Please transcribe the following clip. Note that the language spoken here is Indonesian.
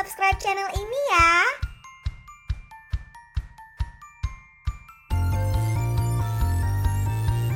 subscribe channel ini ya.